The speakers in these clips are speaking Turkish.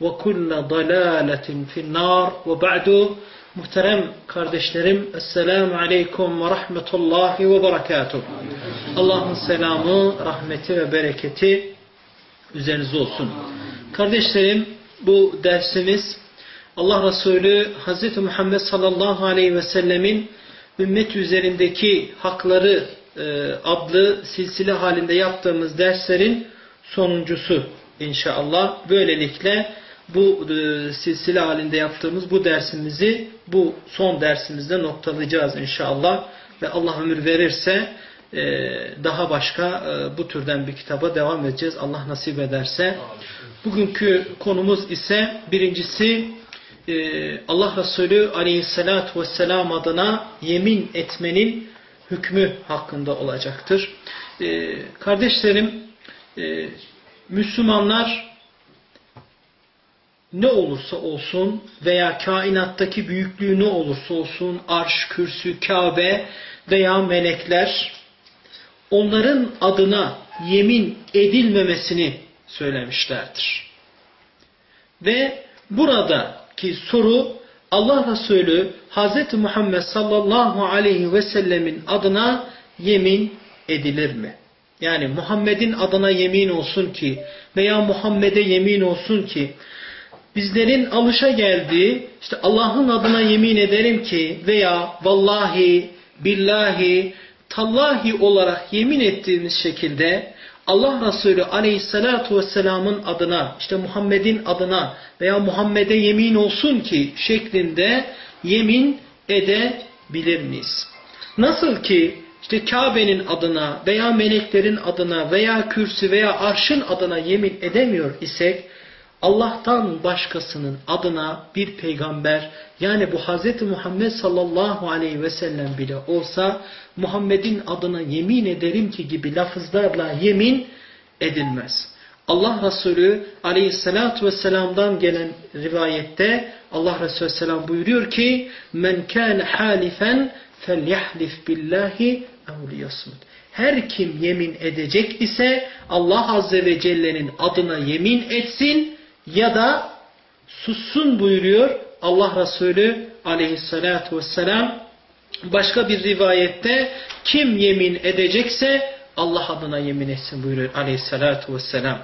ve kulle dalaletin finnar ve ba'du muhterem kardeşlerim Esselamu Aleyküm ve Rahmetullahi ve Berekatuhu Allah'ın selamı, rahmeti ve bereketi üzerinize olsun. Kardeşlerim bu dersimiz Allah Resulü Hz. Muhammed sallallahu aleyhi ve sellemin ümmet üzerindeki hakları e, adlı silsile halinde yaptığımız derslerin sonuncusu inşallah. Böylelikle bu e, silsile halinde yaptığımız bu dersimizi bu son dersimizde noktalayacağız inşallah. Ve Allah ömür verirse e, daha başka e, bu türden bir kitaba devam edeceğiz. Allah nasip ederse. Bugünkü konumuz ise birincisi e, Allah Resulü aleyhissalatü vesselam adına yemin etmenin hükmü hakkında olacaktır. Kardeşlerim Müslümanlar ne olursa olsun veya kainattaki büyüklüğü ne olursa olsun arş, kürsü, Kabe veya melekler onların adına yemin edilmemesini söylemişlerdir. Ve buradaki soru Allah Resulü Hz. Muhammed sallallahu aleyhi ve sellemin adına yemin edilir mi? Yani Muhammed'in adına yemin olsun ki veya Muhammed'e yemin olsun ki bizlerin alışa geldiği işte Allah'ın adına yemin ederim ki veya vallahi, billahi, tallahi olarak yemin ettiğimiz şekilde Allah Resulü aleyhissalatu vesselamın adına işte Muhammed'in adına veya Muhammed'e yemin olsun ki şeklinde yemin edebilir miyiz? Nasıl ki işte Kabe'nin adına veya meleklerin adına veya kürsü veya arşın adına yemin edemiyor isek Allah'tan başkasının adına bir peygamber yani bu Hz. Muhammed sallallahu aleyhi ve sellem bile olsa Muhammed'in adına yemin ederim ki gibi lafızlarla yemin edilmez. Allah Resulü aleyhissalatu vesselam'dan gelen rivayette Allah Resulü selam buyuruyor ki men kâne halifen felyahlif billahi evliyasmut. Her kim yemin edecek ise Allah Azze ve Celle'nin adına yemin etsin ya da sussun buyuruyor Allah Resulü aleyhissalatu vesselam. Başka bir rivayette kim yemin edecekse Allah adına yemin etsin buyuruyor aleyhissalatu vesselam.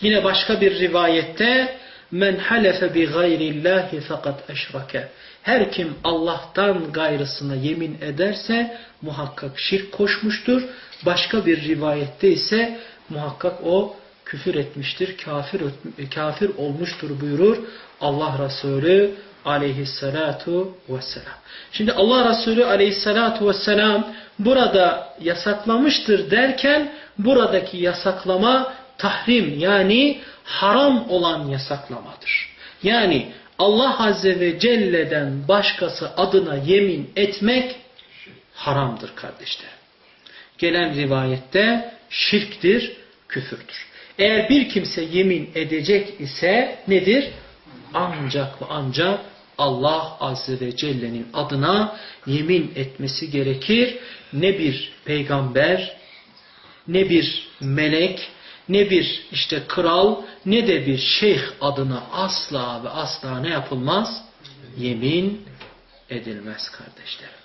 Yine başka bir rivayette men halefe bi gayrillahi fakat eşrake. Her kim Allah'tan gayrısına yemin ederse muhakkak şirk koşmuştur. Başka bir rivayette ise muhakkak o küfür etmiştir, kafir, kafir olmuştur buyurur Allah Resulü aleyhissalatu vesselam. Şimdi Allah Resulü aleyhissalatu vesselam burada yasaklamıştır derken buradaki yasaklama tahrim yani haram olan yasaklamadır. Yani Allah Azze ve Celle'den başkası adına yemin etmek haramdır kardeşler. Gelen rivayette şirktir, küfürdür. Eğer bir kimse yemin edecek ise nedir? Ancak ve ancak Allah Azze ve Celle'nin adına yemin etmesi gerekir. Ne bir peygamber, ne bir melek, ne bir işte kral, ne de bir şeyh adına asla ve asla ne yapılmaz? Yemin edilmez kardeşlerim.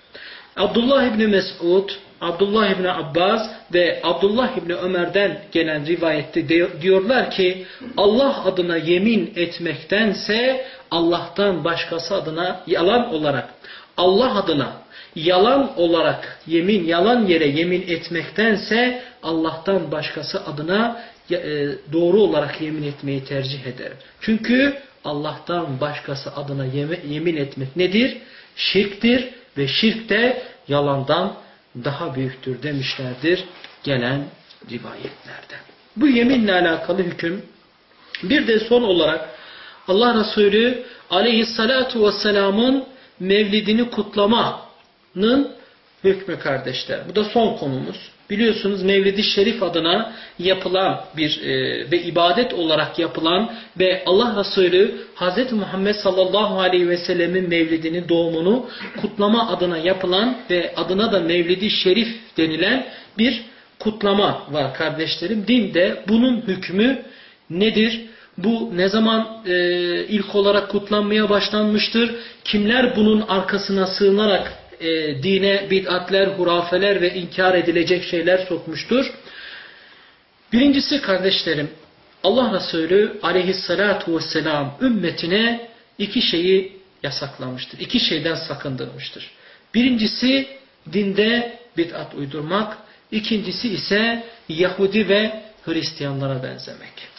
Abdullah İbni Mesud, Abdullah İbni Abbas ve Abdullah İbni Ömer'den gelen rivayette diyorlar ki Allah adına yemin etmektense Allah'tan başkası adına yalan olarak Allah adına yalan olarak yemin, yalan yere yemin etmektense Allah'tan başkası adına e, doğru olarak yemin etmeyi tercih ederim. Çünkü Allah'tan başkası adına yemin etmek nedir? Şirktir ve şirk de yalandan daha büyüktür demişlerdir gelen rivayetlerde. Bu yeminle alakalı hüküm bir de son olarak Allah Resulü aleyhissalatu vesselamın mevlidini kutlamanın hükmü kardeşler. Bu da son konumuz. Biliyorsunuz Mevlid-i Şerif adına yapılan bir e, ve ibadet olarak yapılan ve Allah Resulü Hz. Muhammed sallallahu aleyhi ve sellemin mevlidini doğumunu kutlama adına yapılan ve adına da Mevlid-i Şerif denilen bir kutlama var kardeşlerim. Dinde bunun hükmü nedir? Bu ne zaman e, ilk olarak kutlanmaya başlanmıştır? Kimler bunun arkasına sığınarak e, dine bid'atler, hurafeler ve inkar edilecek şeyler sokmuştur? Birincisi kardeşlerim, Allah Resulü aleyhissalatu vesselam ümmetine iki şeyi yasaklamıştır. İki şeyden sakındırmıştır. Birincisi dinde bid'at uydurmak. İkincisi ise Yahudi ve Hristiyanlara benzemek.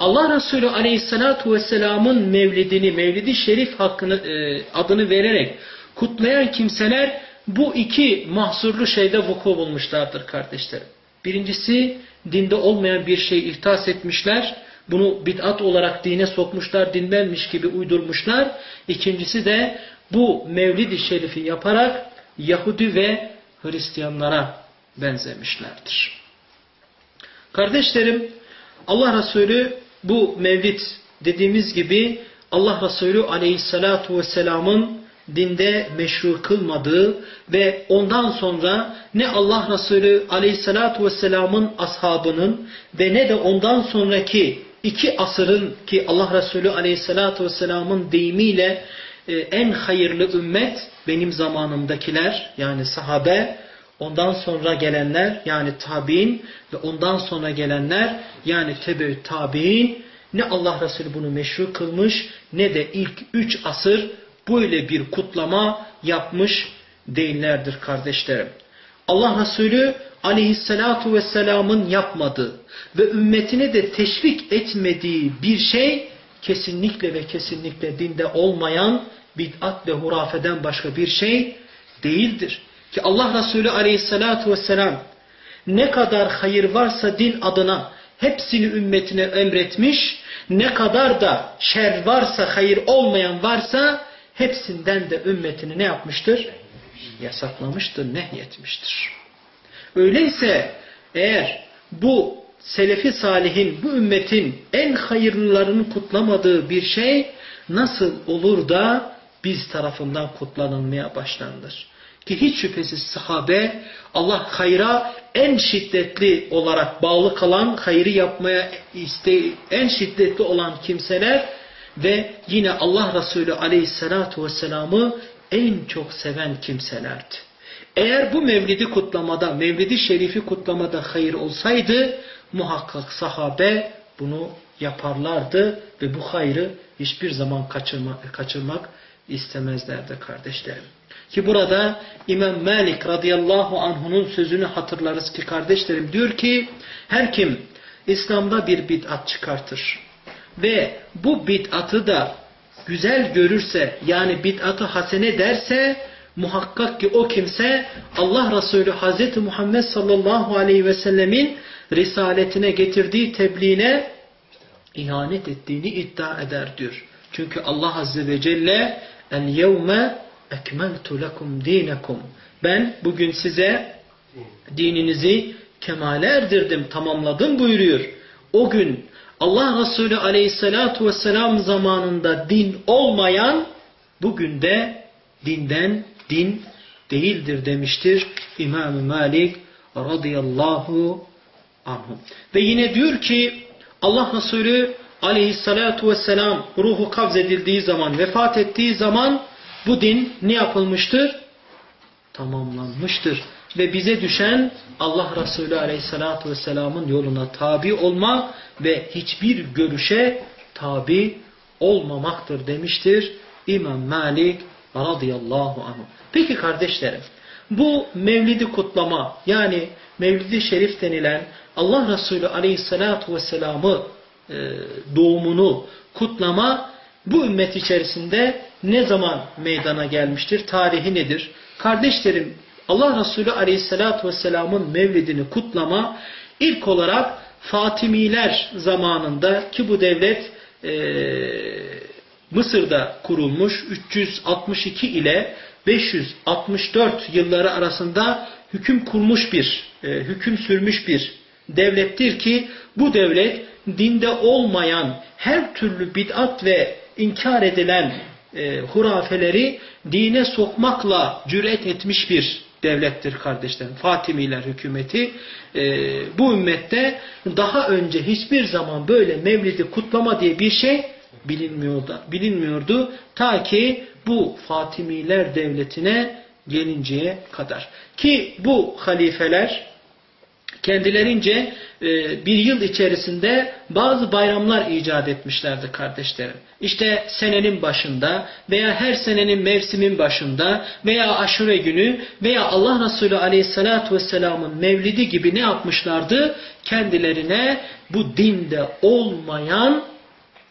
Allah Resulü Aleyhisselatü Vesselam'ın mevlidini, mevlidi şerif hakkını, e, adını vererek kutlayan kimseler bu iki mahsurlu şeyde vuku bulmuşlardır kardeşlerim. Birincisi dinde olmayan bir şey ihtas etmişler. Bunu bid'at olarak dine sokmuşlar, dindenmiş gibi uydurmuşlar. İkincisi de bu mevlid-i şerifi yaparak Yahudi ve Hristiyanlara benzemişlerdir. Kardeşlerim Allah Resulü bu mevlid dediğimiz gibi Allah Resulü aleyhissalatu vesselamın dinde meşru kılmadığı ve ondan sonra ne Allah Resulü aleyhissalatu vesselamın ashabının ve ne de ondan sonraki iki asırın ki Allah Resulü aleyhissalatu vesselamın deyimiyle e, en hayırlı ümmet benim zamanımdakiler yani sahabe ondan sonra gelenler yani tabi'in ve ondan sonra gelenler yani tebe tabi'in ne Allah Resulü bunu meşru kılmış ne de ilk üç asır böyle bir kutlama yapmış değillerdir kardeşlerim. Allah Resulü aleyhissalatu vesselamın yapmadığı ve ümmetine de teşvik etmediği bir şey kesinlikle ve kesinlikle dinde olmayan bid'at ve hurafeden başka bir şey değildir. Ki Allah Resulü aleyhissalatu vesselam ne kadar hayır varsa din adına hepsini ümmetine emretmiş, ne kadar da şer varsa, hayır olmayan varsa hepsinden de ümmetini ne yapmıştır? Yasaklamıştır, nehyetmiştir. Öyleyse eğer bu selefi salihin, bu ümmetin en hayırlılarını kutlamadığı bir şey nasıl olur da biz tarafından kutlanılmaya başlanır? Ki hiç şüphesiz sahabe Allah hayra en şiddetli olarak bağlı kalan, hayrı yapmaya iste en şiddetli olan kimseler ve yine Allah Resulü aleyhissalatu vesselam'ı en çok seven kimselerdi. Eğer bu mevlidi kutlamada, mevlidi şerifi kutlamada hayır olsaydı muhakkak sahabe bunu yaparlardı ve bu hayrı hiçbir zaman kaçırma, kaçırmak istemezlerdi kardeşlerim. Ki burada İmam Malik radıyallahu anh'unun sözünü hatırlarız ki kardeşlerim diyor ki her kim İslam'da bir bid'at çıkartır ve bu bid'atı da güzel görürse yani bid'atı hasene derse muhakkak ki o kimse Allah Resulü Hazreti Muhammed sallallahu aleyhi ve sellemin risaletine getirdiği tebliğine ihanet ettiğini iddia eder diyor. Çünkü Allah Azze ve Celle el yevme ekmeltu lekum dinekum. Ben bugün size dininizi kemale erdirdim, tamamladım buyuruyor. O gün Allah Resulü aleyhissalatu vesselam zamanında din olmayan bugün de dinden din değildir demiştir İmam Malik radıyallahu anhum. Ve yine diyor ki Allah Resulü aleyhissalatu vesselam ruhu kabz edildiği zaman, vefat ettiği zaman bu din ne yapılmıştır? Tamamlanmıştır. Ve bize düşen Allah Resulü aleyhissalatu vesselamın yoluna tabi olma ve hiçbir görüşe tabi olmamaktır demiştir İmam Malik radıyallahu anh. Peki kardeşlerim bu mevlidi kutlama yani mevlidi şerif denilen Allah Resulü aleyhissalatu vesselamı e, doğumunu kutlama bu ümmet içerisinde ne zaman meydana gelmiştir? Tarihi nedir? Kardeşlerim Allah Resulü aleyhissalatu vesselamın mevlidini kutlama ilk olarak Fatimiler zamanında ki bu devlet e, Mısır'da kurulmuş 362 ile 564 yılları arasında hüküm kurmuş bir, e, hüküm sürmüş bir devlettir ki bu devlet dinde olmayan her türlü bid'at ve inkar edilen e, hurafeleri dine sokmakla cüret etmiş bir devlettir kardeşlerim. Fatimiler hükümeti e, bu ümmette daha önce hiçbir zaman böyle mevlidi kutlama diye bir şey bilinmiyordu. bilinmiyordu ta ki bu Fatimiler devletine gelinceye kadar. Ki bu halifeler kendilerince e, bir yıl içerisinde bazı bayramlar icat etmişlerdi kardeşlerim. İşte senenin başında veya her senenin mevsimin başında veya aşure günü veya Allah Resulü aleyhissalatu vesselamın mevlidi gibi ne yapmışlardı? Kendilerine bu dinde olmayan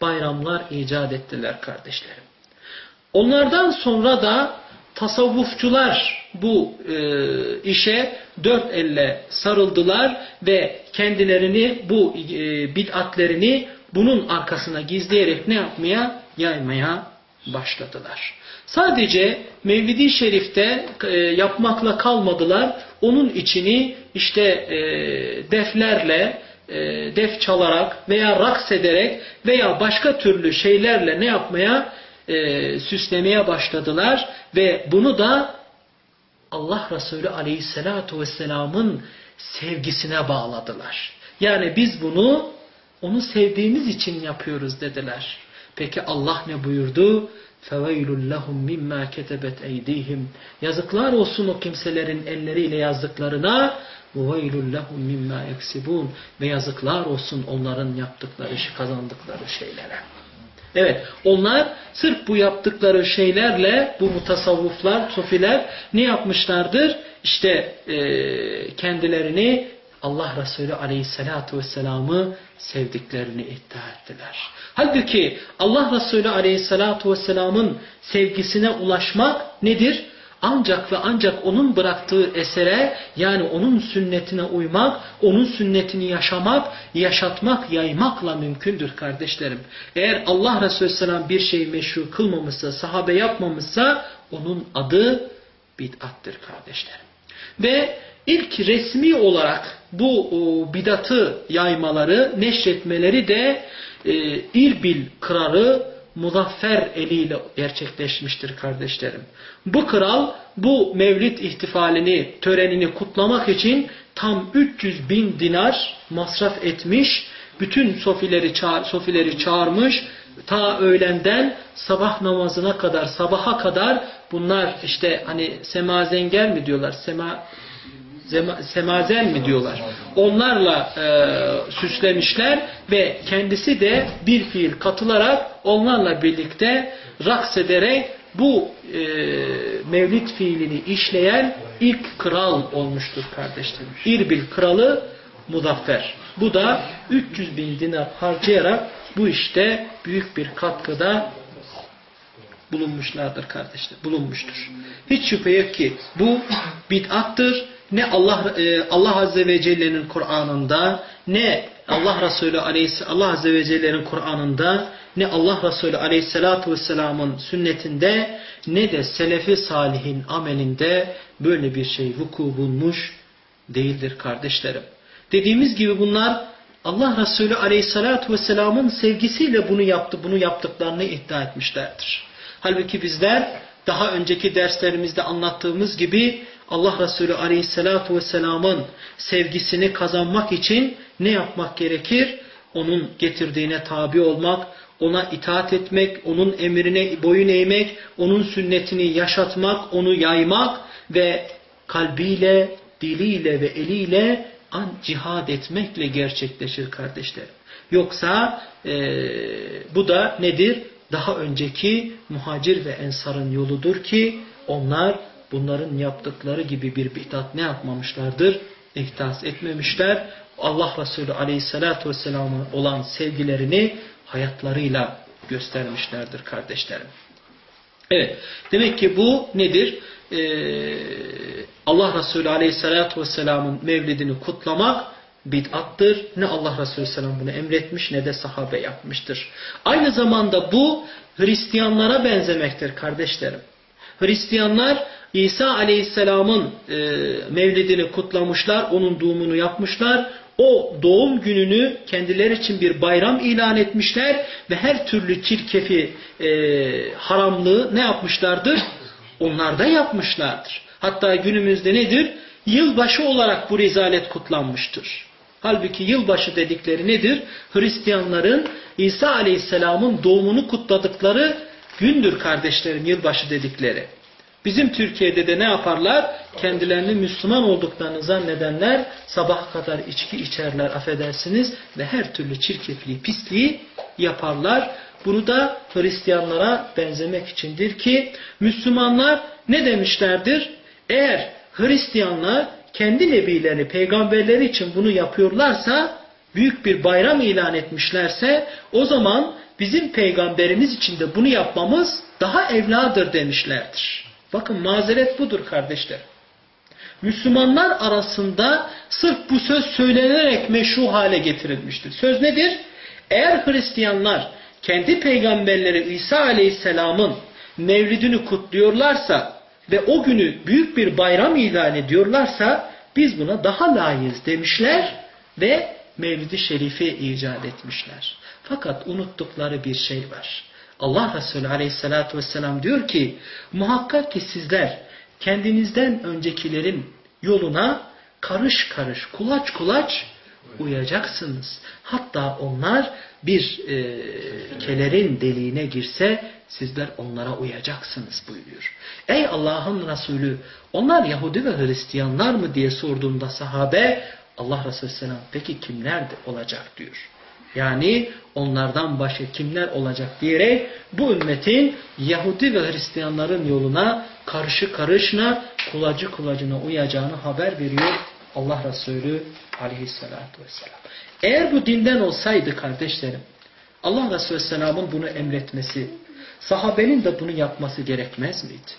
bayramlar icat ettiler kardeşlerim. Onlardan sonra da tasavvufçular bu e, işe dört elle sarıldılar ve kendilerini bu e, bid'atlerini bunun arkasına gizleyerek ne yapmaya? Yaymaya başladılar. Sadece Mevlidi Şerif'te e, yapmakla kalmadılar. Onun içini işte e, deflerle, e, def çalarak veya raks ederek veya başka türlü şeylerle ne yapmaya? E, süslemeye başladılar ve bunu da Allah Resulü Aleyhisselatü Vesselam'ın sevgisine bağladılar. Yani biz bunu onu sevdiğimiz için yapıyoruz dediler. Peki Allah ne buyurdu? فَوَيْلٌ لَهُمْ مِمَّا كَتَبَتْ اَيْدِيهِمْ Yazıklar olsun o kimselerin elleriyle yazdıklarına وَوَيْلٌ لَهُمْ مِمَّا يَكْسِبُونَ Ve yazıklar olsun onların yaptıkları, kazandıkları şeylere. Evet onlar sırf bu yaptıkları şeylerle bu mutasavvuflar, sufiler ne yapmışlardır? İşte e, kendilerini Allah Resulü aleyhissalatu vesselam'ı sevdiklerini iddia ettiler. Halbuki Allah Resulü aleyhissalatu vesselam'ın sevgisine ulaşmak nedir? Ancak ve ancak onun bıraktığı esere yani onun sünnetine uymak, onun sünnetini yaşamak, yaşatmak, yaymakla mümkündür kardeşlerim. Eğer Allah Resulü Selam bir şeyi meşru kılmamışsa, sahabe yapmamışsa onun adı bid'attır kardeşlerim. Ve ilk resmi olarak bu bidatı yaymaları, neşretmeleri de e, İrbil kralı muzaffer eliyle gerçekleşmiştir kardeşlerim. Bu kral bu mevlid ihtifalini, törenini kutlamak için tam 300 bin dinar masraf etmiş, bütün sofileri, çağır, sofileri çağırmış, ta öğlenden sabah namazına kadar, sabaha kadar bunlar işte hani semazenger mi diyorlar, sema, semazen mi diyorlar. Onlarla e, süslemişler ve kendisi de bir fiil katılarak onlarla birlikte raks ederek bu e, mevlid fiilini işleyen ilk kral olmuştur kardeşlerim. İrbil kralı Mudaffer. Bu da 300 bin dinar harcayarak bu işte büyük bir katkıda bulunmuşlardır kardeşler. Bulunmuştur. Hiç şüphe yok ki bu bid'attır ne Allah e, Allah Azze ve Celle'nin Kur'an'ında ne Allah Resulü Aleyhis Allah Azze ve Celle'nin Kur'an'ında ne Allah Resulü Aleyhisselatü Vesselam'ın sünnetinde ne de Selefi Salih'in amelinde böyle bir şey vuku bulmuş değildir kardeşlerim. Dediğimiz gibi bunlar Allah Resulü Aleyhisselatü Vesselam'ın sevgisiyle bunu yaptı, bunu yaptıklarını iddia etmişlerdir. Halbuki bizler daha önceki derslerimizde anlattığımız gibi Allah Resulü Aleyhisselatü Vesselam'ın sevgisini kazanmak için ne yapmak gerekir? Onun getirdiğine tabi olmak, ona itaat etmek, onun emrine boyun eğmek, onun sünnetini yaşatmak, onu yaymak ve kalbiyle, diliyle ve eliyle an cihad etmekle gerçekleşir kardeşlerim. Yoksa e, bu da nedir? Daha önceki muhacir ve ensarın yoludur ki onlar bunların yaptıkları gibi bir bidat ne yapmamışlardır? İhtas etmemişler. Allah Resulü aleyhissalatü vesselam'a olan sevgilerini hayatlarıyla göstermişlerdir kardeşlerim. Evet. Demek ki bu nedir? Ee, Allah Resulü Aleyhisselatü Vesselam'ın mevlidini kutlamak bid'attır. Ne Allah Resulü Selam bunu emretmiş ne de sahabe yapmıştır. Aynı zamanda bu Hristiyanlara benzemektir kardeşlerim. Hristiyanlar İsa Aleyhisselam'ın e, mevlidini kutlamışlar, onun doğumunu yapmışlar. O doğum gününü kendileri için bir bayram ilan etmişler ve her türlü çirkefi, e, haramlığı ne yapmışlardır? Onlar da yapmışlardır. Hatta günümüzde nedir? Yılbaşı olarak bu rezalet kutlanmıştır. Halbuki yılbaşı dedikleri nedir? Hristiyanların İsa Aleyhisselam'ın doğumunu kutladıkları gündür kardeşlerim yılbaşı dedikleri. Bizim Türkiye'de de ne yaparlar? Kendilerini Müslüman olduklarını zannedenler sabaha kadar içki içerler affedersiniz ve her türlü çirkefliği, pisliği yaparlar. Bunu da Hristiyanlara benzemek içindir ki Müslümanlar ne demişlerdir? Eğer Hristiyanlar kendi nebilerini, peygamberleri için bunu yapıyorlarsa, büyük bir bayram ilan etmişlerse, o zaman bizim peygamberimiz için de bunu yapmamız daha evladır demişlerdir. Bakın mazeret budur kardeşler. Müslümanlar arasında sırf bu söz söylenerek meşru hale getirilmiştir. Söz nedir? Eğer Hristiyanlar kendi peygamberleri İsa Aleyhisselam'ın mevlidini kutluyorlarsa ve o günü büyük bir bayram ilan ediyorlarsa biz buna daha layığız demişler ve Mevlid-i Şerif'i icat etmişler. Fakat unuttukları bir şey var. Allah Resulü Aleyhisselatü vesselam diyor ki muhakkak ki sizler kendinizden öncekilerin yoluna karış karış, kulaç kulaç uyacaksınız. Hatta onlar bir e, kelerin deliğine girse sizler onlara uyacaksınız buyuruyor. Ey Allah'ın Resulü onlar Yahudi ve Hristiyanlar mı diye sorduğunda sahabe Allah Resulü Selam peki kimler olacak diyor. Yani onlardan başka kimler olacak diyerek bu ümmetin Yahudi ve Hristiyanların yoluna karşı karışına kulacı kulacına uyacağını haber veriyor Allah Resulü aleyhissalatü vesselam. Eğer bu dinden olsaydı kardeşlerim Allah Resulü Selam'ın bunu emretmesi sahabenin de bunu yapması gerekmez miydi?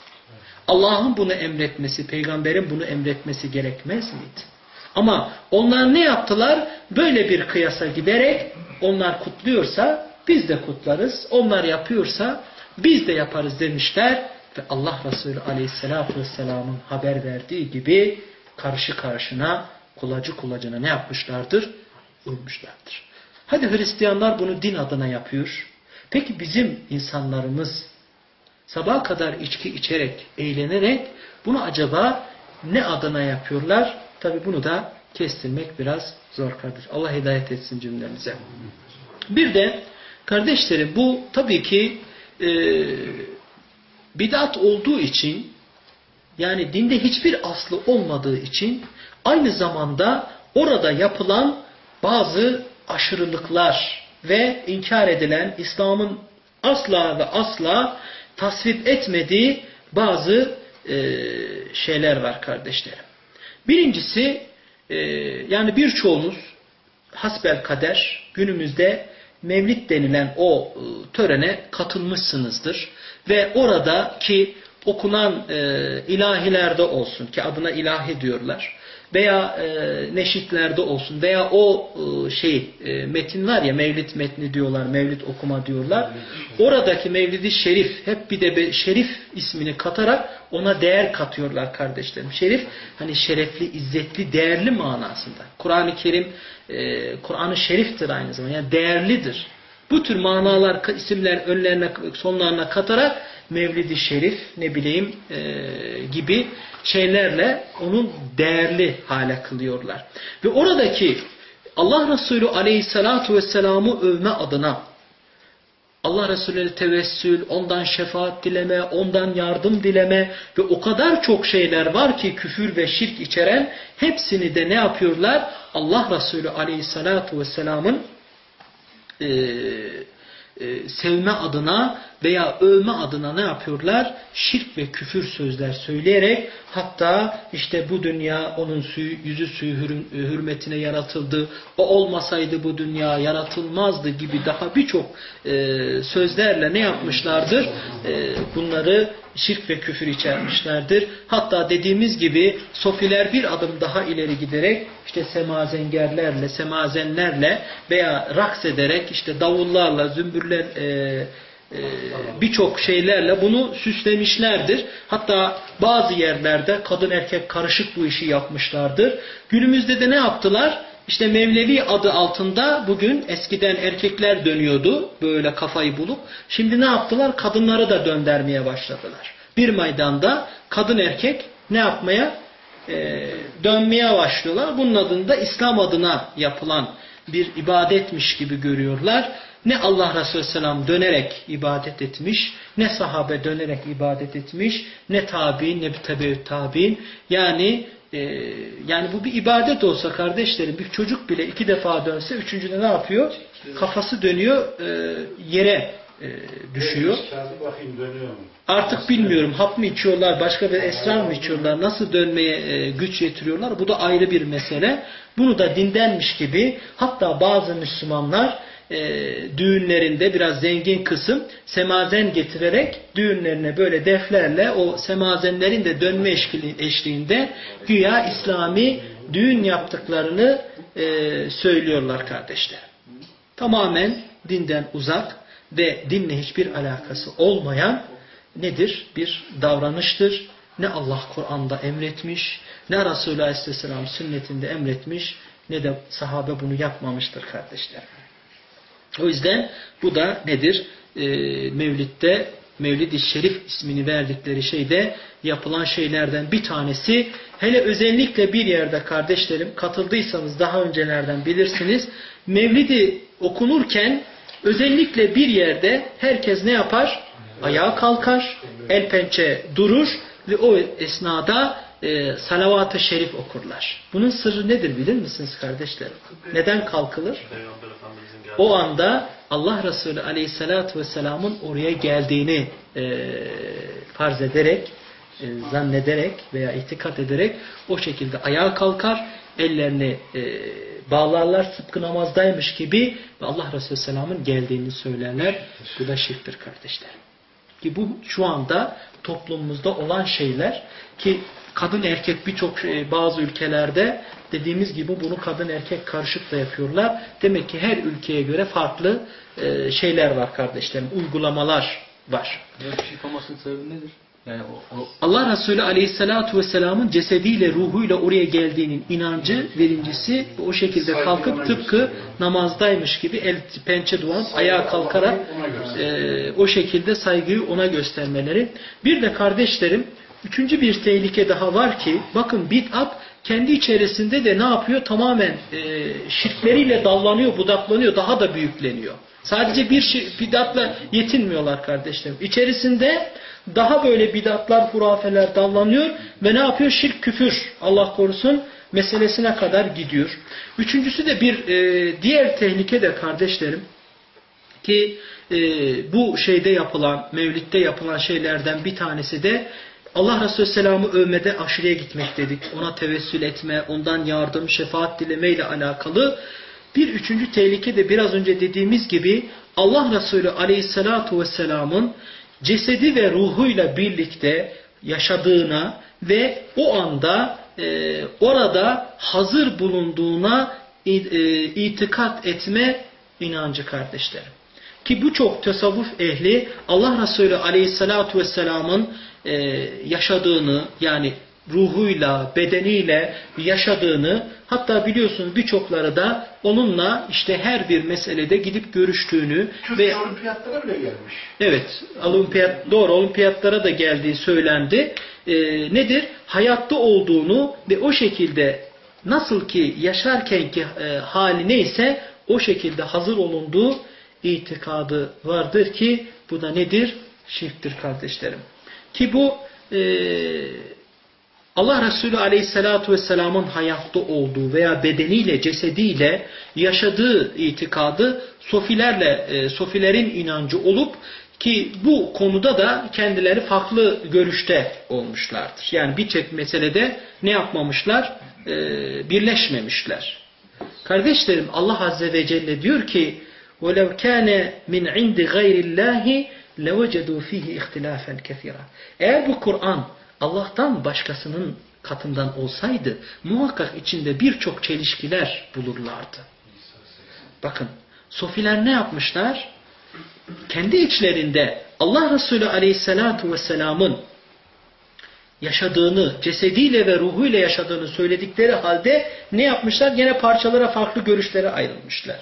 Allah'ın bunu emretmesi, peygamberin bunu emretmesi gerekmez miydi? Ama onlar ne yaptılar? Böyle bir kıyasa giderek onlar kutluyorsa biz de kutlarız. Onlar yapıyorsa biz de yaparız demişler. Ve Allah Resulü aleyhissalatü vesselamın haber verdiği gibi karşı karşına kulacı kulacına ne yapmışlardır? Uymuşlardır. Hadi Hristiyanlar bunu din adına yapıyor. Peki bizim insanlarımız sabaha kadar içki içerek, eğlenerek bunu acaba ne adına yapıyorlar? Tabi bunu da kestirmek biraz zor kardeş. Allah hidayet etsin cümlemize. Bir de kardeşlerim bu tabii ki e, bidat olduğu için yani dinde hiçbir aslı olmadığı için aynı zamanda orada yapılan bazı aşırılıklar ve inkar edilen İslam'ın asla ve asla tasvip etmediği bazı e, şeyler var kardeşlerim. Birincisi e, yani birçoğunuz hasbel kader günümüzde mevlid denilen o e, törene katılmışsınızdır. Ve oradaki okunan e, ilahilerde olsun ki adına ilahi diyorlar veya e, neşitlerde olsun veya o e, şey e, metin var ya mevlid metni diyorlar, mevlid okuma diyorlar. Oradaki mevlidi şerif hep bir de şerif ismini katarak ona değer katıyorlar kardeşlerim. Şerif hani şerefli, izzetli, değerli manasında. Kur'an-ı Kerim e, Kur'an-ı şeriftir aynı zamanda yani değerlidir. Bu tür manalar, isimler önlerine, sonlarına katarak Mevlid-i Şerif ne bileyim e, gibi şeylerle onun değerli hale kılıyorlar. Ve oradaki Allah Resulü aleyhissalatu vesselam'ı övme adına Allah Resulü'ne tevessül, ondan şefaat dileme, ondan yardım dileme ve o kadar çok şeyler var ki küfür ve şirk içeren hepsini de ne yapıyorlar? Allah Resulü aleyhissalatu vesselamın e, e, sevme adına veya övme adına ne yapıyorlar? Şirk ve küfür sözler söyleyerek hatta işte bu dünya onun suyu, yüzü suyu hürmetine yaratıldı. O olmasaydı bu dünya yaratılmazdı gibi daha birçok e, sözlerle ne yapmışlardır? E, bunları şirk ve küfür içermişlerdir. Hatta dediğimiz gibi sofiler bir adım daha ileri giderek işte semazengerlerle, semazenlerle veya raks ederek işte davullarla, zümbürler, e, e, birçok şeylerle bunu süslemişlerdir. Hatta bazı yerlerde kadın erkek karışık bu işi yapmışlardır. Günümüzde de ne yaptılar? İşte Mevlevi adı altında bugün eskiden erkekler dönüyordu böyle kafayı bulup. Şimdi ne yaptılar? Kadınları da döndermeye başladılar. Bir maydanda kadın erkek ne yapmaya? Ee, dönmeye başlıyorlar. Bunun adında İslam adına yapılan bir ibadetmiş gibi görüyorlar. Ne Allah Resulü Selam dönerek ibadet etmiş, ne sahabe dönerek ibadet etmiş, ne tabi'in ne tebeüt tabi'in. Yani e, yani bu bir ibadet olsa kardeşlerim bir çocuk bile iki defa dönse üçüncüde ne yapıyor? Kafası dönüyor e, yere e, düşüyor. Artık bilmiyorum hap mı içiyorlar, başka bir esrar mı içiyorlar, nasıl dönmeye e, güç yetiriyorlar bu da ayrı bir mesele. Bunu da dindenmiş gibi hatta bazı Müslümanlar e, düğünlerinde biraz zengin kısım semazen getirerek düğünlerine böyle deflerle o semazenlerin de dönme eşliğinde güya İslami düğün yaptıklarını e, söylüyorlar kardeşler. Tamamen dinden uzak ve dinle hiçbir alakası olmayan nedir? Bir davranıştır. Ne Allah Kur'an'da emretmiş, ne Resulü Aleyhisselam sünnetinde emretmiş, ne de sahabe bunu yapmamıştır kardeşler. O yüzden bu da nedir? Ee, Mevlid'de Mevlid-i Şerif ismini verdikleri şeyde yapılan şeylerden bir tanesi. Hele özellikle bir yerde kardeşlerim katıldıysanız daha öncelerden bilirsiniz. Mevlid'i okunurken özellikle bir yerde herkes ne yapar? Ayağa kalkar, el pençe durur ve o esnada e, salavat-ı şerif okurlar. Bunun sırrı nedir bilir misiniz kardeşlerim? Neden kalkılır? O anda Allah Resulü aleyhissalatü vesselamın oraya geldiğini e, farz ederek, e, zannederek veya itikat ederek o şekilde ayağa kalkar, ellerini e, bağlarlar sıpkı namazdaymış gibi ve Allah Resulü Selam'ın geldiğini söylerler. Bu da şirktir kardeşler. Ki bu şu anda toplumumuzda olan şeyler ki kadın erkek birçok şey, bazı ülkelerde dediğimiz gibi bunu kadın erkek karışık da yapıyorlar. Demek ki her ülkeye göre farklı e, şeyler var kardeşlerim. Uygulamalar var. Böyle bir şey yapmasının sebebi nedir? Yani o, o... Allah Resulü Aleyhisselatü Vesselam'ın cesediyle, ruhuyla oraya geldiğinin inancı verincisi o şekilde kalkıp tıpkı namazdaymış gibi el pençe duan ayağa kalkarak e, o şekilde saygıyı ona göstermeleri. Bir de kardeşlerim üçüncü bir tehlike daha var ki bakın bid'at kendi içerisinde de ne yapıyor? Tamamen e, şirkleriyle dallanıyor, budaklanıyor, daha da büyükleniyor. Sadece bir bidatla yetinmiyorlar kardeşlerim. İçerisinde daha böyle bidatlar, hurafeler dallanıyor ve ne yapıyor? Şirk, küfür, Allah korusun meselesine kadar gidiyor. Üçüncüsü de bir e, diğer tehlike de kardeşlerim ki e, bu şeyde yapılan, mevlitte yapılan şeylerden bir tanesi de Allah Resulü Selam'ı övmede aşırıya gitmek dedik. Ona tevessül etme, ondan yardım, şefaat dileme ile alakalı. Bir üçüncü tehlike de biraz önce dediğimiz gibi Allah Resulü Aleyhisselatu Vesselam'ın cesedi ve ruhuyla birlikte yaşadığına ve o anda e, orada hazır bulunduğuna e, itikat etme inancı kardeşlerim. Ki bu çok tasavvuf ehli Allah Resulü Aleyhisselatu Vesselam'ın e, yaşadığını yani ruhuyla, bedeniyle yaşadığını, hatta biliyorsunuz birçokları da onunla işte her bir meselede gidip görüştüğünü Türkiye ve olimpiyatlara bile gelmiş. evet olimpiyat doğru olimpiyatlara da geldiği söylendi. Ee, nedir? Hayatta olduğunu ve o şekilde nasıl ki yaşarkenki e, hali neyse o şekilde hazır olunduğu itikadı vardır ki bu da nedir? Şirktir kardeşlerim. Ki bu e, Allah Resulü Aleyhisselatü Vesselam'ın hayatta olduğu veya bedeniyle, cesediyle yaşadığı itikadı sofilerle, e, sofilerin inancı olup ki bu konuda da kendileri farklı görüşte olmuşlardır. Yani birçok meselede ne yapmamışlar? E, birleşmemişler. Kardeşlerim Allah Azze ve Celle diyor ki وَلَوْ كَانَ مِنْ عِنْدِ غَيْرِ اللّٰهِ لَوَجَدُوا ف۪يهِ اِخْتِلَافًا كَثِيرًا Eğer bu Kur'an Allah'tan başkasının katından olsaydı muhakkak içinde birçok çelişkiler bulurlardı. Bakın sofiler ne yapmışlar? Kendi içlerinde Allah Resulü Aleyhisselatü Vesselam'ın yaşadığını, cesediyle ve ruhuyla yaşadığını söyledikleri halde ne yapmışlar? Yine parçalara farklı görüşlere ayrılmışlar.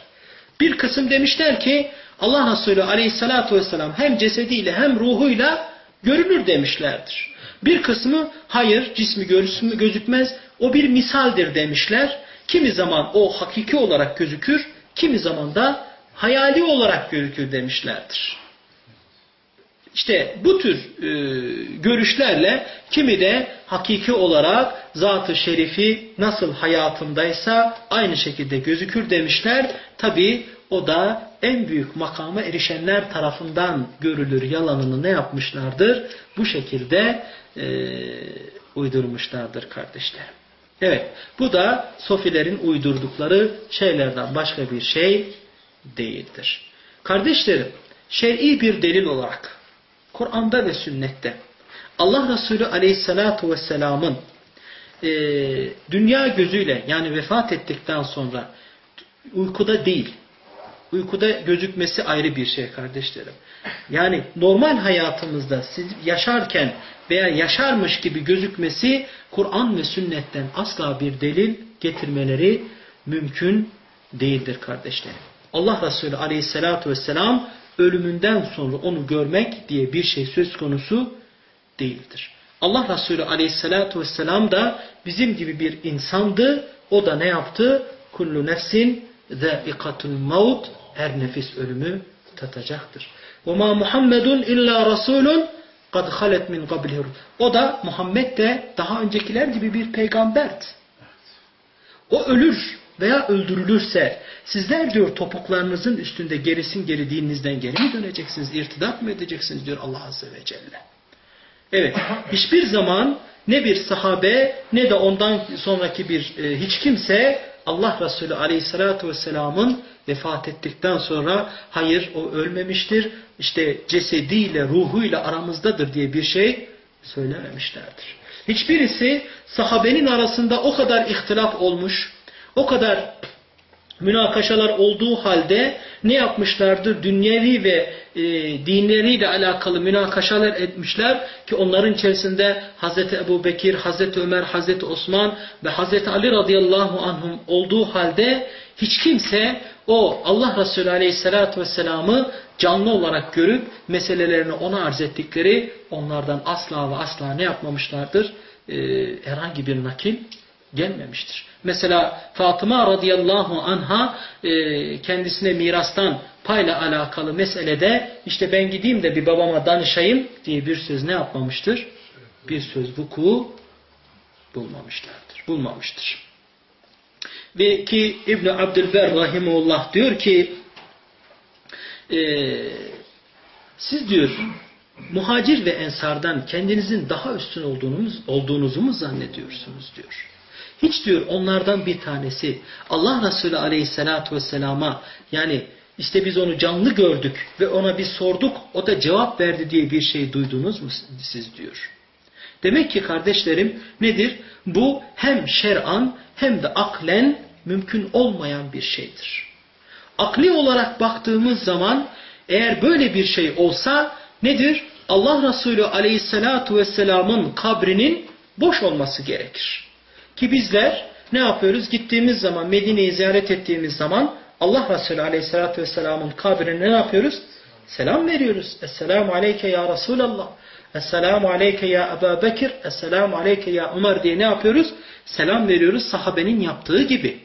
Bir kısım demişler ki Allah Resulü Aleyhisselatü Vesselam hem cesediyle hem ruhuyla görünür demişlerdir. Bir kısmı hayır cismi gözükmez o bir misaldir demişler. Kimi zaman o hakiki olarak gözükür, kimi zaman da hayali olarak gözükür demişlerdir. İşte bu tür e, görüşlerle kimi de hakiki olarak zat-ı şerifi nasıl hayatındaysa aynı şekilde gözükür demişler. Tabi o da en büyük makama erişenler tarafından görülür yalanını ne yapmışlardır? Bu şekilde e, uydurmuşlardır kardeşlerim. Evet bu da sofilerin uydurdukları şeylerden başka bir şey değildir. Kardeşlerim şer'i bir delil olarak Kur'an'da ve sünnette Allah Resulü aleyhissalatu vesselamın e, dünya gözüyle yani vefat ettikten sonra uykuda değil uykuda gözükmesi ayrı bir şey kardeşlerim. Yani normal hayatımızda siz yaşarken veya yaşarmış gibi gözükmesi Kur'an ve sünnetten asla bir delil getirmeleri mümkün değildir kardeşlerim. Allah Resulü aleyhissalatu vesselam ölümünden sonra onu görmek diye bir şey söz konusu değildir. Allah Resulü aleyhissalatu vesselam da bizim gibi bir insandı. O da ne yaptı? Kullu nefsin zâikatul maut her nefis ölümü tatacaktır. وَمَا مُحَمَّدٌ illa rasulun قَدْ خَلَتْ min قَبْلِهِ O da Muhammed de daha öncekiler gibi bir peygamberdi. O ölür veya öldürülürse sizler diyor topuklarınızın üstünde gerisin geri dininizden geri mi döneceksiniz? İrtidat mı edeceksiniz diyor Allah Azze ve Celle. Evet hiçbir zaman ne bir sahabe ne de ondan sonraki bir e, hiç kimse Allah Resulü Aleyhisselatü Vesselam'ın vefat ettikten sonra hayır o ölmemiştir işte cesediyle ruhuyla aramızdadır diye bir şey söylememişlerdir. Hiçbirisi sahabenin arasında o kadar ihtilaf olmuş, o kadar münakaşalar olduğu halde ne yapmışlardır? Dünyevi ve e, dinleriyle alakalı münakaşalar etmişler ki onların içerisinde Hazreti Ebu Bekir, Hazreti Ömer, Hazreti Osman ve Hazreti Ali radıyallahu anhum olduğu halde hiç kimse o Allah Resulü aleyhissalatü vesselam'ı canlı olarak görüp meselelerini ona arz ettikleri onlardan asla ve asla ne yapmamışlardır? Ee, herhangi bir nakil gelmemiştir. Mesela Fatıma radıyallahu anha e, kendisine mirastan payla alakalı meselede işte ben gideyim de bir babama danışayım diye bir söz ne yapmamıştır? Bir söz vuku bulmamışlardır. Bulmamıştır. Ve ki İbn Abdülber rahimullah diyor ki e, siz diyor muhacir ve ensardan kendinizin daha üstün olduğunuz, olduğunuzu mu zannediyorsunuz diyor. Hiç diyor onlardan bir tanesi Allah Resulü aleyhissalatu vesselama yani işte biz onu canlı gördük ve ona bir sorduk o da cevap verdi diye bir şey duydunuz mu siz diyor. Demek ki kardeşlerim nedir? Bu hem şer'an hem de aklen mümkün olmayan bir şeydir. Akli olarak baktığımız zaman eğer böyle bir şey olsa nedir? Allah Resulü aleyhissalatu vesselamın kabrinin boş olması gerekir. Ki bizler ne yapıyoruz? Gittiğimiz zaman, Medine'yi ziyaret ettiğimiz zaman Allah Resulü Aleyhisselatü Vesselam'ın kabrine ne yapıyoruz? Selam veriyoruz. Esselamu aleyke ya Resulallah. Esselamu aleyke ya Ebu Bekir. Esselamu aleyke ya Ömer diye ne yapıyoruz? Selam veriyoruz sahabenin yaptığı gibi.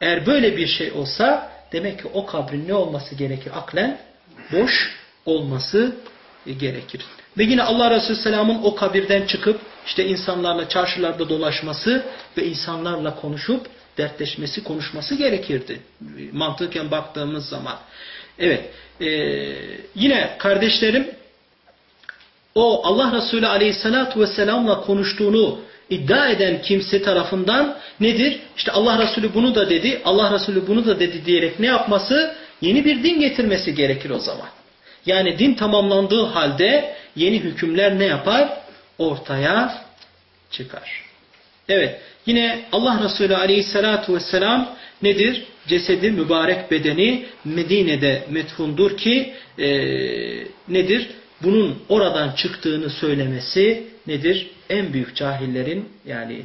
Eğer böyle bir şey olsa demek ki o kabrin ne olması gerekir? Aklen boş olması gerekir. Ve yine Allah Resulü Selam'ın o kabirden çıkıp işte insanlarla çarşılarda dolaşması ve insanlarla konuşup dertleşmesi, konuşması gerekirdi. Mantıken baktığımız zaman. Evet. E, yine kardeşlerim o Allah Resulü Aleyhisselatü Vesselam'la konuştuğunu iddia eden kimse tarafından nedir? İşte Allah Resulü bunu da dedi, Allah Resulü bunu da dedi diyerek ne yapması? Yeni bir din getirmesi gerekir o zaman. Yani din tamamlandığı halde yeni hükümler ne yapar? Ortaya çıkar. Evet. Yine Allah Resulü aleyhissalatu vesselam nedir? Cesedi mübarek bedeni Medine'de metfundur ki e, nedir? Bunun oradan çıktığını söylemesi nedir? En büyük cahillerin yani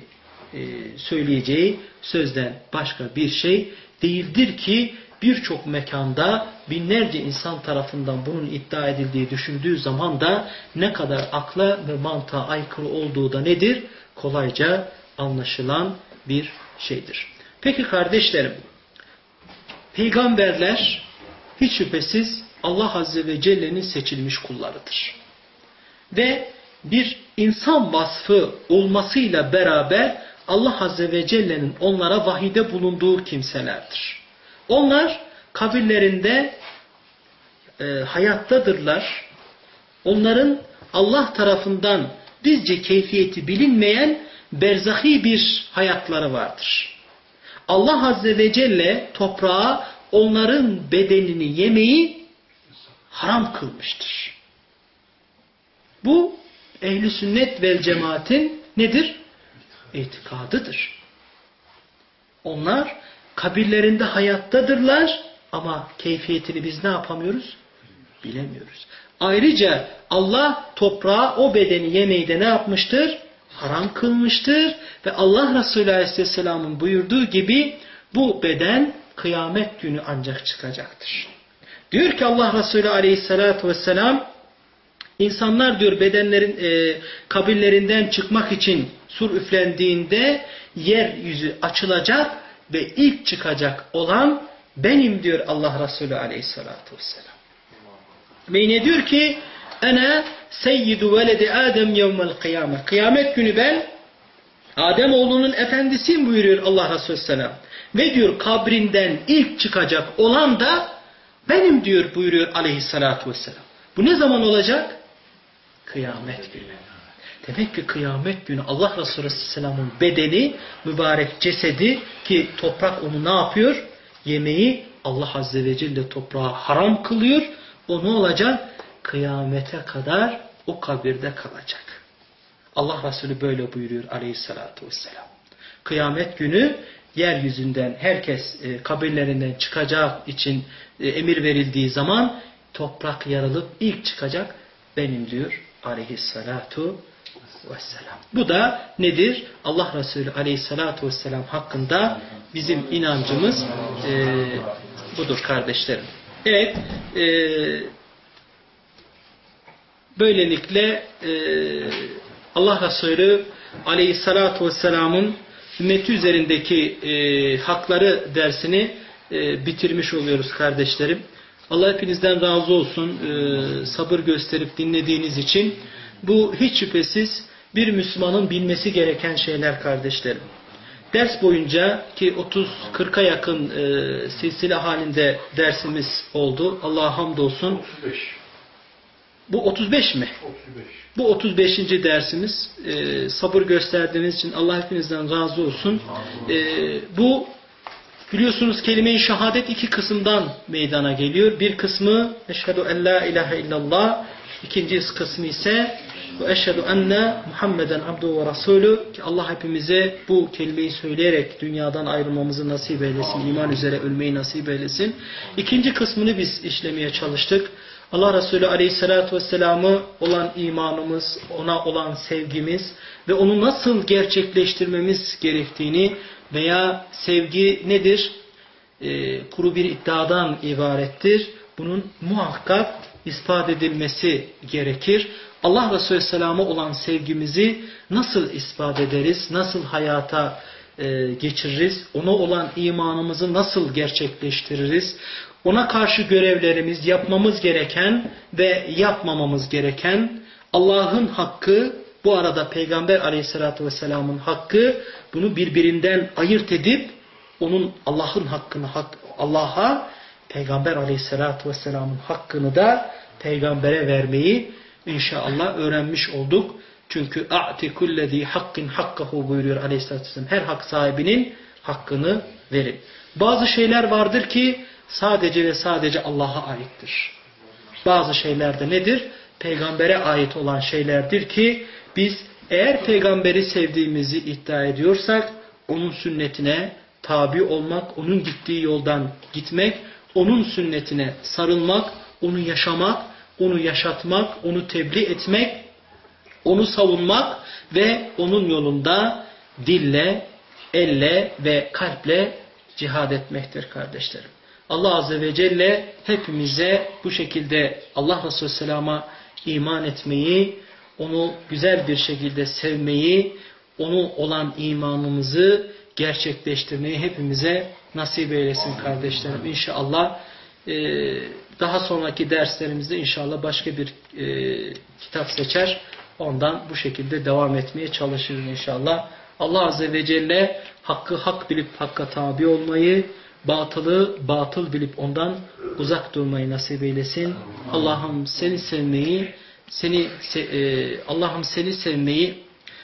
e, söyleyeceği sözden başka bir şey değildir ki birçok mekanda binlerce insan tarafından bunun iddia edildiği düşündüğü zaman da ne kadar akla ve mantığa aykırı olduğu da nedir? Kolayca anlaşılan bir şeydir. Peki kardeşlerim, peygamberler hiç şüphesiz Allah Azze ve Celle'nin seçilmiş kullarıdır. Ve bir insan vasfı olmasıyla beraber Allah Azze ve Celle'nin onlara vahide bulunduğu kimselerdir. Onlar kabirlerinde e, hayattadırlar. Onların Allah tarafından bizce keyfiyeti bilinmeyen berzahi bir hayatları vardır. Allah Azze ve Celle toprağa onların bedenini yemeyi haram kılmıştır. Bu ehli sünnet vel cemaatin nedir? İtikadıdır. Onlar kabirlerinde hayattadırlar ama keyfiyetini biz ne yapamıyoruz? Bilemiyoruz. Ayrıca Allah toprağa o bedeni yemeyi de ne yapmıştır? Haram kılmıştır ve Allah Resulü Aleyhisselam'ın buyurduğu gibi bu beden kıyamet günü ancak çıkacaktır. Diyor ki Allah Resulü Aleyhisselatü Vesselam insanlar diyor bedenlerin e, kabirlerinden çıkmak için sur üflendiğinde yeryüzü açılacak ve ilk çıkacak olan benim diyor Allah Resulü aleyhissalatu vesselam. Ve yine diyor ki Ene seyyidu veledi Adem yevmel kıyamet. Kıyamet günü ben Adem oğlunun efendisiyim buyuruyor Allah Resulü selam. Ve diyor kabrinden ilk çıkacak olan da benim diyor buyuruyor aleyhissalatu vesselam. Bu ne zaman olacak? Kıyamet günü. Demek ki kıyamet günü Allah Resulü Aleyhisselam'ın bedeni, mübarek cesedi ki toprak onu ne yapıyor? Yemeği Allah Azze ve Celle toprağa haram kılıyor. O ne olacak? Kıyamete kadar o kabirde kalacak. Allah Resulü böyle buyuruyor aleyhissalatu vesselam. Kıyamet günü yeryüzünden herkes e, kabirlerinden çıkacak için e, emir verildiği zaman toprak yarılıp ilk çıkacak benim diyor aleyhissalatu vesselam. Bu da nedir? Allah Resulü aleyhissalatu vesselam hakkında bizim inancımız e, budur kardeşlerim. Evet, e, böylelikle e, Allah Resulü aleyhissalatu vesselamın ümmeti üzerindeki e, hakları dersini e, bitirmiş oluyoruz kardeşlerim. Allah hepinizden razı olsun e, sabır gösterip dinlediğiniz için. Bu hiç şüphesiz bir Müslümanın bilmesi gereken şeyler kardeşlerim. Ders boyunca ki 30-40'a yakın e, silsile halinde dersimiz oldu. Allah'a hamdolsun. 35. Bu 35 mi? 35. Bu 35. dersimiz. E, sabır gösterdiğiniz için Allah hepinizden razı olsun. E, bu biliyorsunuz kelime-i şehadet iki kısımdan meydana geliyor. Bir kısmı eşhedü en la ilahe illallah. İkinci kısmı ise ve eşhedü enne Muhammeden abdu ve rasulü ki Allah hepimize bu kelimeyi söyleyerek dünyadan ayrılmamızı nasip eylesin. iman üzere ölmeyi nasip eylesin. İkinci kısmını biz işlemeye çalıştık. Allah Resulü Aleyhisselatü Vesselam'ı olan imanımız, ona olan sevgimiz ve onu nasıl gerçekleştirmemiz gerektiğini veya sevgi nedir? Ee, kuru bir iddiadan ibarettir. Bunun muhakkak ispat edilmesi gerekir. Allah Resulü Selam'a olan sevgimizi nasıl ispat ederiz, nasıl hayata e, geçiririz, ona olan imanımızı nasıl gerçekleştiririz, ona karşı görevlerimiz, yapmamız gereken ve yapmamamız gereken Allah'ın hakkı, bu arada Peygamber aleyhissalatü vesselamın hakkı, bunu birbirinden ayırt edip, onun Allah'ın hakkını hak, Allah'a, Peygamber aleyhissalatü vesselamın hakkını da peygambere vermeyi inşallah öğrenmiş olduk. Çünkü a'ti kullezî hakkin hakkahu buyuruyor aleyhissalatü vesselam. Her hak sahibinin hakkını verin. Bazı şeyler vardır ki sadece ve sadece Allah'a aittir. Bazı şeyler de nedir? Peygambere ait olan şeylerdir ki biz eğer peygamberi sevdiğimizi iddia ediyorsak onun sünnetine tabi olmak, onun gittiği yoldan gitmek, onun sünnetine sarılmak, onu yaşamak, onu yaşatmak, onu tebliğ etmek, onu savunmak ve onun yolunda dille, elle ve kalple cihad etmektir kardeşlerim. Allah Azze ve Celle hepimize bu şekilde Allah Resulü Selam'a iman etmeyi, onu güzel bir şekilde sevmeyi, onu olan imanımızı gerçekleştirmeyi hepimize nasip eylesin kardeşlerim. İnşallah daha sonraki derslerimizde inşallah başka bir kitap seçer. Ondan bu şekilde devam etmeye çalışırız inşallah. Allah Azze ve Celle hakkı hak bilip hakka tabi olmayı, batılı batıl bilip ondan uzak durmayı nasip eylesin. Allah'ım seni sevmeyi, seni e, Allah'ım seni sevmeyi,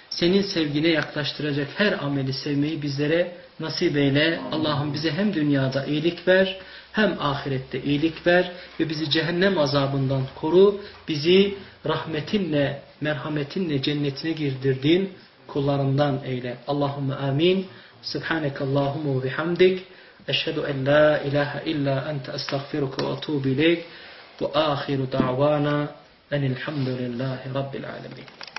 senin sevgine yaklaştıracak her ameli sevmeyi bizlere nasip eyle. Allah'ım bize hem dünyada iyilik ver, hem ahirette iyilik ver ve bizi cehennem azabından koru. Bizi rahmetinle, merhametinle cennetine girdirdiğin kullarından eyle. Allahümme amin. Subhaneke Allahümme ve bihamdik. Eşhedü en la ilahe illa ente estağfiruke ve etubu ileyk. Ve ahiru da'vana enilhamdülillahi rabbil alemin.